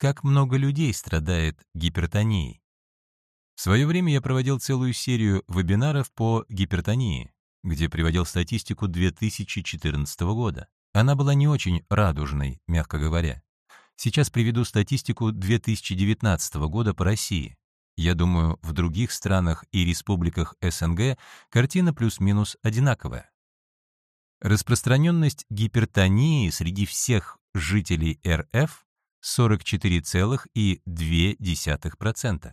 как много людей страдает гипертонией. В свое время я проводил целую серию вебинаров по гипертонии, где приводил статистику 2014 года. Она была не очень радужной, мягко говоря. Сейчас приведу статистику 2019 года по России. Я думаю, в других странах и республиках СНГ картина плюс-минус одинаковая. Распространенность гипертонии среди всех жителей РФ 44,2%.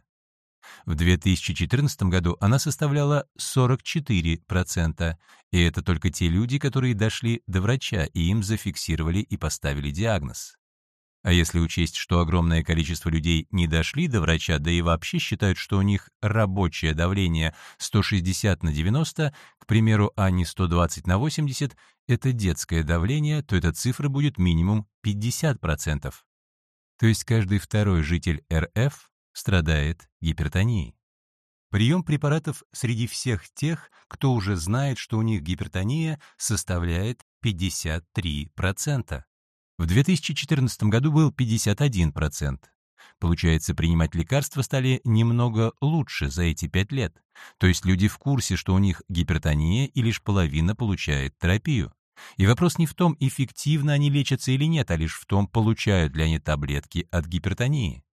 В 2014 году она составляла 44%, и это только те люди, которые дошли до врача, и им зафиксировали и поставили диагноз. А если учесть, что огромное количество людей не дошли до врача, да и вообще считают, что у них рабочее давление 160 на 90, к примеру, а не 120 на 80, это детское давление, то эта цифра будет минимум 50%. То есть каждый второй житель РФ страдает гипертонией. Прием препаратов среди всех тех, кто уже знает, что у них гипертония, составляет 53%. В 2014 году был 51%. Получается, принимать лекарства стали немного лучше за эти пять лет. То есть люди в курсе, что у них гипертония, и лишь половина получает терапию. И вопрос не в том, эффективно они лечатся или нет, а лишь в том, получают ли они таблетки от гипертонии.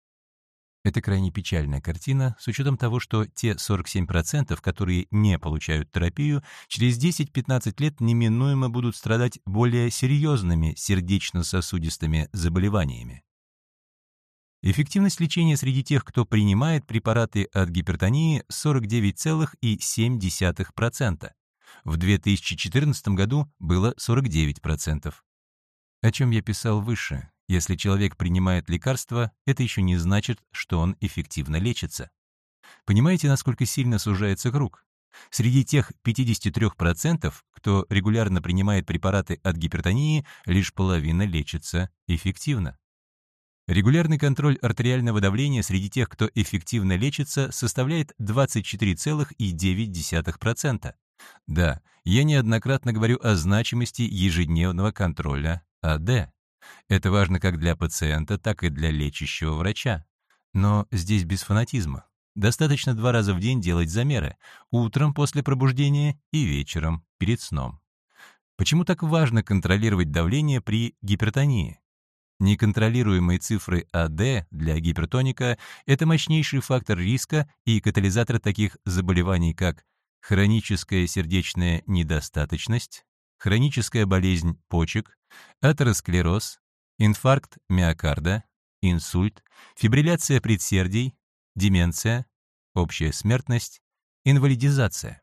Это крайне печальная картина, с учетом того, что те 47%, которые не получают терапию, через 10-15 лет неминуемо будут страдать более серьезными сердечно-сосудистыми заболеваниями. Эффективность лечения среди тех, кто принимает препараты от гипертонии, 49,7%. В 2014 году было 49%. О чем я писал выше. Если человек принимает лекарства, это еще не значит, что он эффективно лечится. Понимаете, насколько сильно сужается круг? Среди тех 53%, кто регулярно принимает препараты от гипертонии, лишь половина лечится эффективно. Регулярный контроль артериального давления среди тех, кто эффективно лечится, составляет 24,9%. Да, я неоднократно говорю о значимости ежедневного контроля АД. Это важно как для пациента, так и для лечащего врача. Но здесь без фанатизма. Достаточно два раза в день делать замеры. Утром после пробуждения и вечером перед сном. Почему так важно контролировать давление при гипертонии? Неконтролируемые цифры АД для гипертоника – это мощнейший фактор риска и катализатор таких заболеваний, как хроническая сердечная недостаточность, хроническая болезнь почек, атеросклероз, инфаркт миокарда, инсульт, фибрилляция предсердий, деменция, общая смертность, инвалидизация.